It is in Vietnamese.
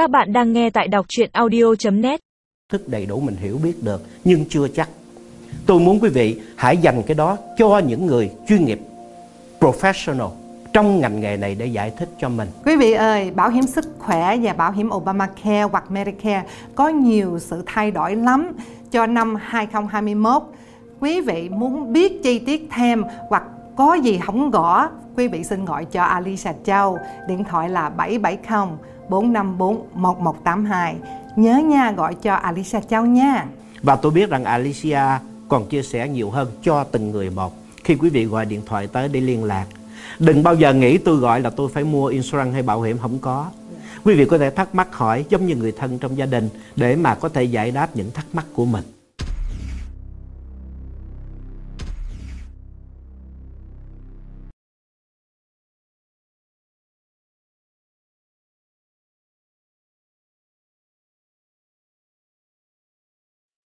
Các bạn đang nghe tại đọc chuyện audio.net thức đầy đủ mình hiểu biết được nhưng chưa chắc. Tôi muốn quý vị hãy dành cái đó cho những người chuyên nghiệp professional trong ngành nghề này để giải thích cho mình. Quý vị ơi, bảo hiểm sức khỏe và bảo hiểm Obamacare hoặc Medicare có nhiều sự thay đổi lắm cho năm 2021. Quý vị muốn biết chi tiết thêm hoặc có gì không gõ, quý vị xin gọi cho Alisa Châu, điện thoại là 770 454 1182. Nhớ nha, gọi cho Alisa Châu nha. và tôi biết rằng Alicia còn chia sẻ nhiều hơn cho từng người một khi quý vị gọi điện thoại tới để liên lạc đừng bao giờ nghĩ tôi gọi là tôi phải mua insurance hay bảo hiểm không có quý vị có thể thắc mắc hỏi giống như người thân trong gia đình để mà có thể giải đáp những thắc mắc của mình